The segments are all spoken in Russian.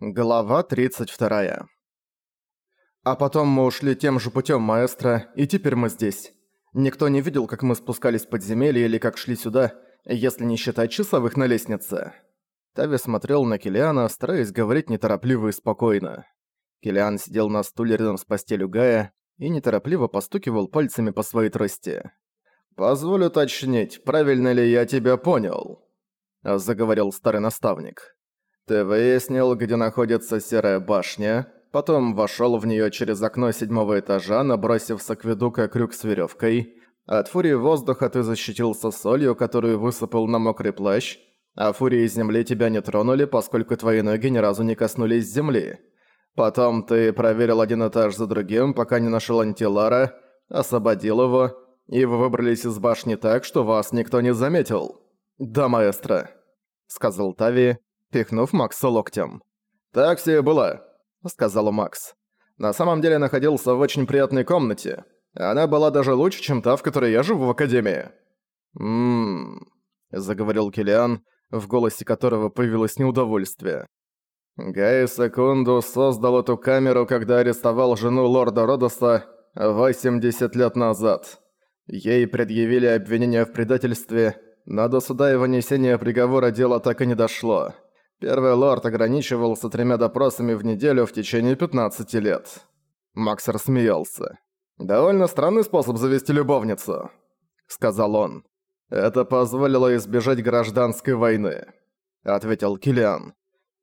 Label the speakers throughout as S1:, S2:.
S1: Глава 32. А потом мы ушли тем же путем, маэстро, и теперь мы здесь. Никто не видел, как мы спускались в подземелье или как шли сюда, если не считать часовых на лестнице. Тави смотрел на Килиана, стараясь говорить неторопливо и спокойно. Килиан сидел на стуле рядом с постелью Гая и неторопливо постукивал пальцами по своей трости. «Позволь уточнить, правильно ли я тебя понял?» – заговорил старый наставник. «Ты выяснил, где находится Серая башня, потом вошёл в неё через окно седьмого этажа, набросив с акведука крюк с верёвкой. От фурии воздуха ты защитился солью, которую высыпал на мокрый плащ, а фурии земли тебя не тронули, поскольку твои ноги ни разу не коснулись земли. Потом ты проверил один этаж за другим, пока не нашёл антилара, освободил его, и вы выбрались из башни так, что вас никто не заметил. «Да, маэстро», — сказал Тави, пихнув Макса локтем. «Так все и было», — сказал Макс. «На самом деле находился в очень приятной комнате. Она была даже лучше, чем та, в которой я живу в Академии». «Ммм...» — заговорил Килиан, в голосе которого появилось неудовольствие. Гай Секунду создал эту камеру, когда арестовал жену лорда Родоса 80 лет назад. Ей предъявили обвинение в предательстве, но до суда и вынесения приговора дело так и не дошло. Первый лорд ограничивался тремя допросами в неделю в течение 15 лет. Макс рассмеялся. «Довольно странный способ завести любовницу», — сказал он. «Это позволило избежать гражданской войны», — ответил Килиан.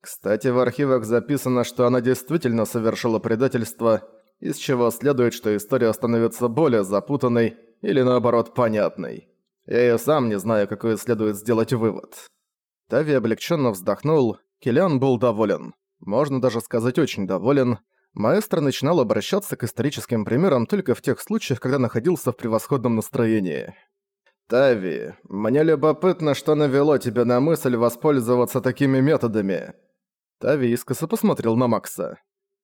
S1: «Кстати, в архивах записано, что она действительно совершила предательство, из чего следует, что история становится более запутанной или наоборот понятной. Я и сам не знаю, какой следует сделать вывод». Тави облегченно вздохнул, Киллиан был доволен. Можно даже сказать очень доволен. Маэстро начинал обращаться к историческим примерам только в тех случаях, когда находился в превосходном настроении. «Тави, мне любопытно, что навело тебя на мысль воспользоваться такими методами». Тави искоса посмотрел на Макса.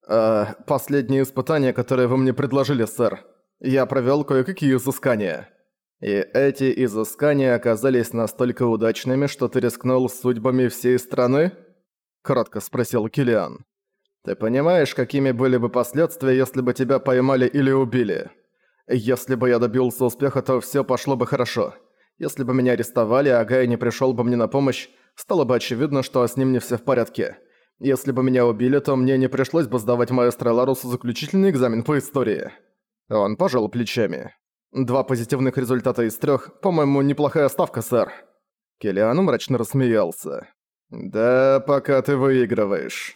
S1: «А, последние испытания, которые вы мне предложили, сэр. Я провёл кое-какие изыскания». И эти изыскания оказались настолько удачными, что ты рискнул судьбами всей страны? Кратко спросил Килиан. Ты понимаешь, какими были бы последствия, если бы тебя поймали или убили? Если бы я добился успеха, то всё пошло бы хорошо. Если бы меня арестовали, а Гай не пришёл бы мне на помощь, стало бы очевидно, что с ним не всё в порядке. Если бы меня убили, то мне не пришлось бы сдавать маэстро Ларусу заключительный экзамен по истории. Он пожал плечами. Два позитивных результата из трех, по-моему, неплохая ставка, сэр. Келлиан мрачно рассмеялся. «Да, пока ты выигрываешь».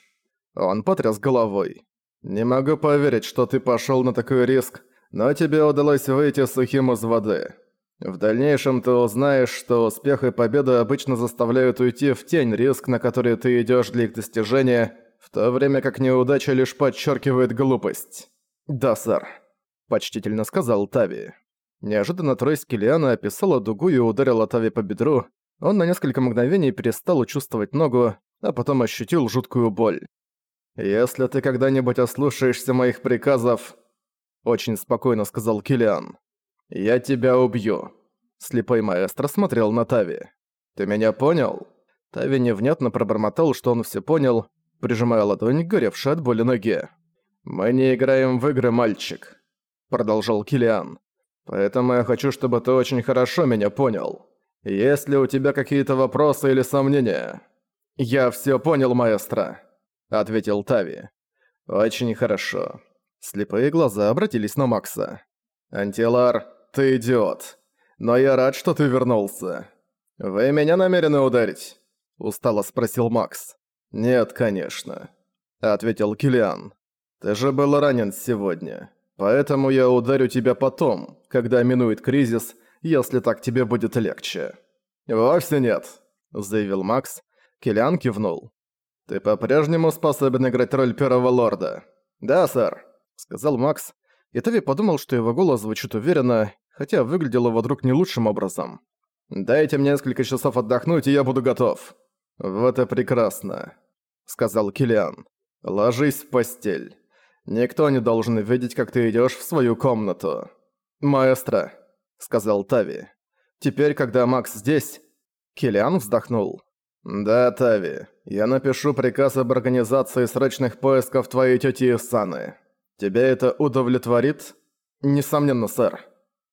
S1: Он потряс головой. «Не могу поверить, что ты пошёл на такой риск, но тебе удалось выйти сухим из воды. В дальнейшем ты узнаешь, что успех и победа обычно заставляют уйти в тень риск, на который ты идёшь для их достижения, в то время как неудача лишь подчеркивает глупость». «Да, сэр», – почтительно сказал Тави. Неожиданно трость Килиана описала дугу и ударила Тави по бедру. Он на несколько мгновений перестал чувствовать ногу, а потом ощутил жуткую боль. «Если ты когда-нибудь ослушаешься моих приказов...» Очень спокойно сказал Килиан. «Я тебя убью». Слепой маэстро смотрел на Тави. «Ты меня понял?» Тави невнятно пробормотал, что он все понял, прижимая ладонь к горевшей от боли ноге. «Мы не играем в игры, мальчик», — продолжал Килиан. Поэтому я хочу, чтобы ты очень хорошо меня понял. Есть ли у тебя какие-то вопросы или сомнения? Я все понял, маэстро, ответил Тави. Очень хорошо. Слепые глаза обратились на Макса. Антилар, ты идиот. Но я рад, что ты вернулся. Вы меня намерены ударить? устало спросил Макс. Нет, конечно, ответил Килиан. Ты же был ранен сегодня. Поэтому я ударю тебя потом, когда минует кризис, если так тебе будет легче». «Вовсе нет», — заявил Макс. Киллиан кивнул. «Ты по-прежнему способен играть роль первого лорда?» «Да, сэр», — сказал Макс. И Тави подумал, что его голос звучит уверенно, хотя выглядел его друг не лучшим образом. «Дайте мне несколько часов отдохнуть, и я буду готов». «Вот и прекрасно», — сказал Киллиан. «Ложись в постель». Никто не должен видеть, как ты идёшь в свою комнату. Маэстро, сказал Тави. Теперь, когда Макс здесь, Килиан вздохнул. «Да, Тави, я напишу приказ об организации срочных поисков твоей тети Исаны. Тебя это удовлетворит?» «Несомненно, сэр».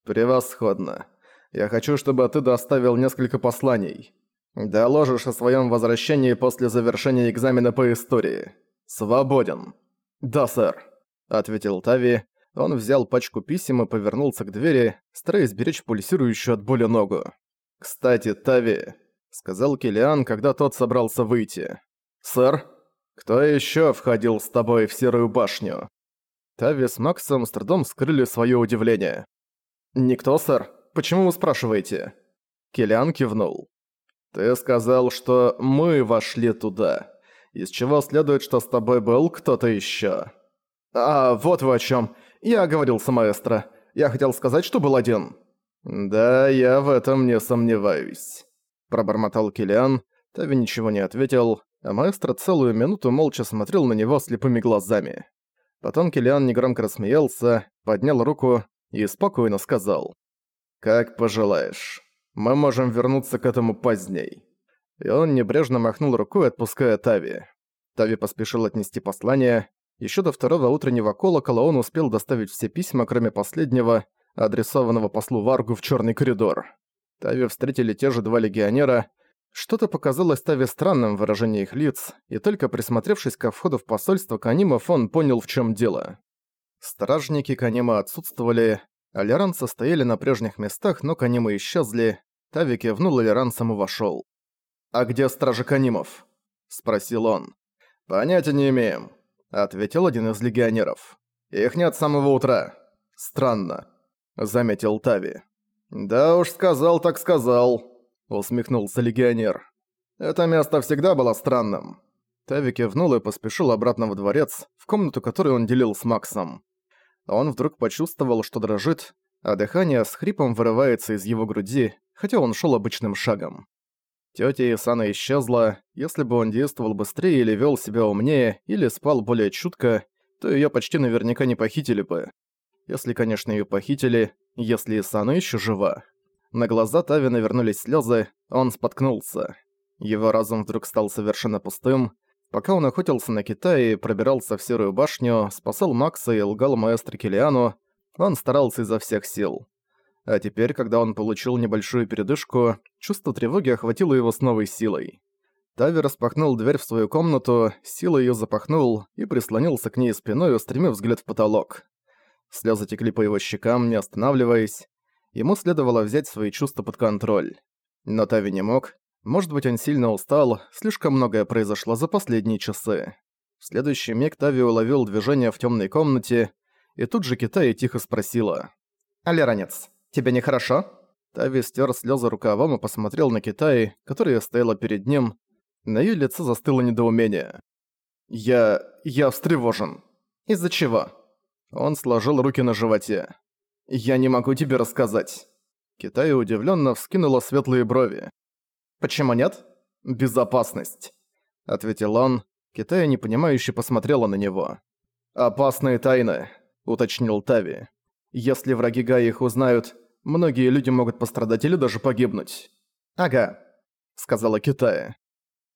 S1: «Превосходно. Я хочу, чтобы ты доставил несколько посланий. Доложишь о своем возвращении после завершения экзамена по истории. Свободен». «Да, сэр», — ответил Тави. Он взял пачку писем и повернулся к двери, стараясь беречь пульсирующую от боли ногу. «Кстати, Тави», — сказал Килиан, когда тот собрался выйти. «Сэр, кто еще входил с тобой в Серую башню?» Тави с Максом с трудом скрыли свое удивление. «Никто, сэр? Почему вы спрашиваете?» Килиан кивнул. «Ты сказал, что мы вошли туда, из чего следует, что с тобой был кто-то еще. «А, вот вы о чем. Я говорил с маэстро. Я хотел сказать, что был один». «Да, я в этом не сомневаюсь», — пробормотал Килиан. Тави ничего не ответил, а маэстро целую минуту молча смотрел на него слепыми глазами. Потом Килиан негромко рассмеялся, поднял руку и спокойно сказал. «Как пожелаешь. Мы можем вернуться к этому поздней». И он небрежно махнул рукой, отпуская Тави. Тави поспешил отнести послание. Еще до второго утреннего колокола он успел доставить все письма, кроме последнего, адресованного послу Варгу в черный коридор. Тави встретили те же два легионера, что-то показалось Тави странным выражение их лиц, и только присмотревшись ко входу в посольство Канима, Фон понял, в чем дело. Стражники Канима отсутствовали, а Леранцы стояли на прежних местах, но Канима исчезли. Тави кивнул, и Леран сам вошёл. «А где стражи Канимов?» – спросил он. «Понятия не имеем», – ответил один из легионеров. «Их нет с самого утра. Странно», – заметил Тави. «Да уж сказал так сказал», усмехнулся легионер. «Это место всегда было странным». Тави кивнул и поспешил обратно в дворец, в комнату, которую он делил с Максом. Он вдруг почувствовал, что дрожит, а дыхание с хрипом вырывается из его груди, хотя он шел обычным шагом. Тётя Исана исчезла, если бы он действовал быстрее или вел себя умнее, или спал более чутко, то её почти наверняка не похитили бы. Если, конечно, её похитили, если Исана ещё жива. На глаза Тави навернулись слезы, он споткнулся. Его разум вдруг стал совершенно пустым. Пока он охотился на Китае, пробирался в Серую башню, спасал Макса и лгал маэстро Килиану, он старался изо всех сил. А теперь, когда он получил небольшую передышку, чувство тревоги охватило его с новой силой. Тави распахнул дверь в свою комнату, силой её запахнул и прислонился к ней спиной, устремив взгляд в потолок. Слёзы текли по его щекам, не останавливаясь. Ему следовало взять свои чувства под контроль. Но Тави не мог. Может быть, он сильно устал, слишком многое произошло за последние часы. В следующий миг Тави уловил движение в темной комнате, и тут же Китай тихо спросила. «Алиранец, тебе нехорошо?» Тави стер слезы рукавом и посмотрел на Китай, которая стояла перед ним. На ее лице застыло недоумение. «Я... я встревожен. Из-за чего?» Он сложил руки на животе. «Я не могу тебе рассказать». Китай удивленно вскинула светлые брови. «Почему нет?» «Безопасность», — ответил он. Китай непонимающе посмотрела на него. «Опасные тайны», — уточнил Тави. «Если враги Гаи их узнают, многие люди могут пострадать или даже погибнуть». «Ага», — сказала Китая.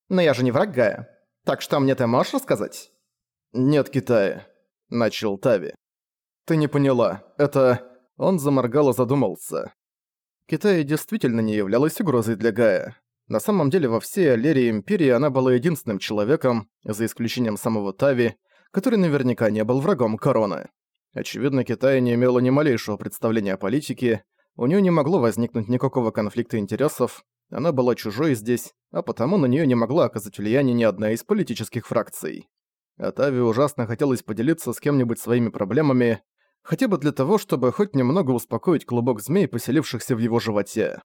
S1: «Но я же не враг Гая, так что мне ты можешь рассказать?» «Нет, Китая», — начал Тави. «Ты не поняла. Это...» Он заморгал и задумался. Китай действительно не являлась угрозой для Гая. На самом деле во всей Алерии Империи она была единственным человеком, за исключением самого Тави, который наверняка не был врагом Короны. Очевидно, Китай не имела ни малейшего представления о политике, у нее не могло возникнуть никакого конфликта интересов, она была чужой здесь, а потому на нее не могла оказать влияние ни одна из политических фракций. А Тави ужасно хотелось поделиться с кем-нибудь своими проблемами, хотя бы для того, чтобы хоть немного успокоить клубок змей, поселившихся в его животе.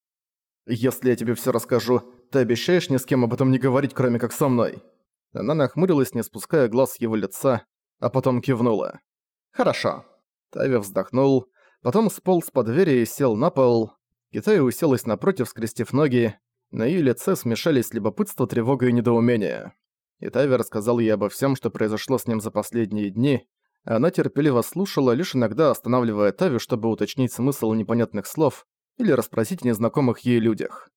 S1: «Если я тебе всё расскажу, ты обещаешь ни с кем об этом не говорить, кроме как со мной?» Она нахмурилась, не спуская глаз с его лица, а потом кивнула. «Хорошо». Тави вздохнул, потом сполз по двери и сел на пол. Китай уселась напротив, скрестив ноги. На её лице смешались любопытство, тревога и недоумение. И Тави рассказал ей обо всем, что произошло с ним за последние дни, она терпеливо слушала, лишь иногда останавливая Тави, чтобы уточнить смысл непонятных слов или расспросить о незнакомых ей людях.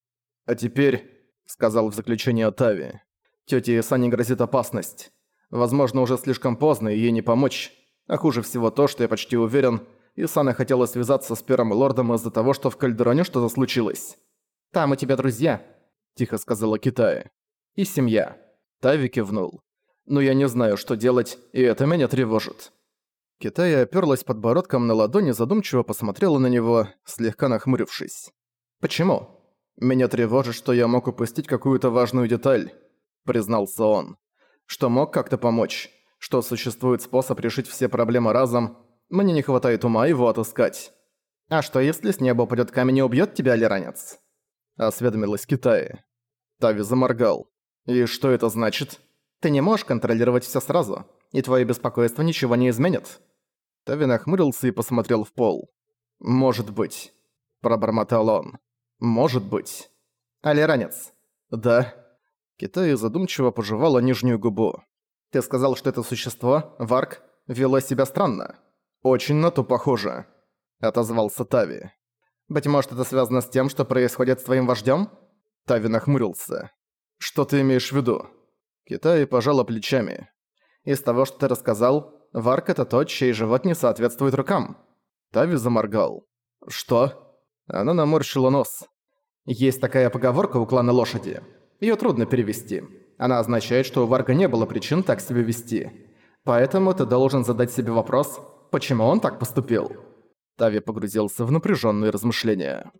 S1: «А теперь...» — сказал в заключение Тави. «Тёте Сане грозит опасность. Возможно, уже слишком поздно, ей не помочь. А хуже всего то, что я почти уверен, Исана хотела связаться с Первым Лордом из-за того, что в Кальдероне что-то случилось. «Там у тебя друзья», — тихо сказала Китая. «И семья». Тави кивнул. «Но я не знаю, что делать, и это меня тревожит». Китая оперлась подбородком на ладони, задумчиво посмотрела на него, слегка нахмурившись. «Почему?» «Меня тревожит, что я мог упустить какую-то важную деталь», — признался он. «Что мог как-то помочь, что существует способ решить все проблемы разом, мне не хватает ума его отыскать». «А что, если с неба упадет камень и убьет тебя, Лиранец?» — осведомилась Китая. Тави заморгал. «И что это значит?» «Ты не можешь контролировать все сразу, и твое беспокойство ничего не изменит». Тави нахмурился и посмотрел в пол. «Может быть», — пробормотал он. «Может быть». «Алиранец». «Да». Китай задумчиво пожевала нижнюю губу. «Ты сказал, что это существо, Варк, вело себя странно». «Очень на то похоже», — отозвался Тави. «Быть может, это связано с тем, что происходит с твоим вождём?» Тави нахмурился. «Что ты имеешь в виду?» Китай пожала плечами. «Из того, что ты рассказал, Варк — это тот, чей живот не соответствует рукам». Тави заморгал. «Что?» Она наморщила нос. «Есть такая поговорка у клана лошади. Её трудно перевести. Она означает, что у Варга не было причин так себя вести. Поэтому ты должен задать себе вопрос, почему он так поступил». Тави погрузился в напряженные размышления.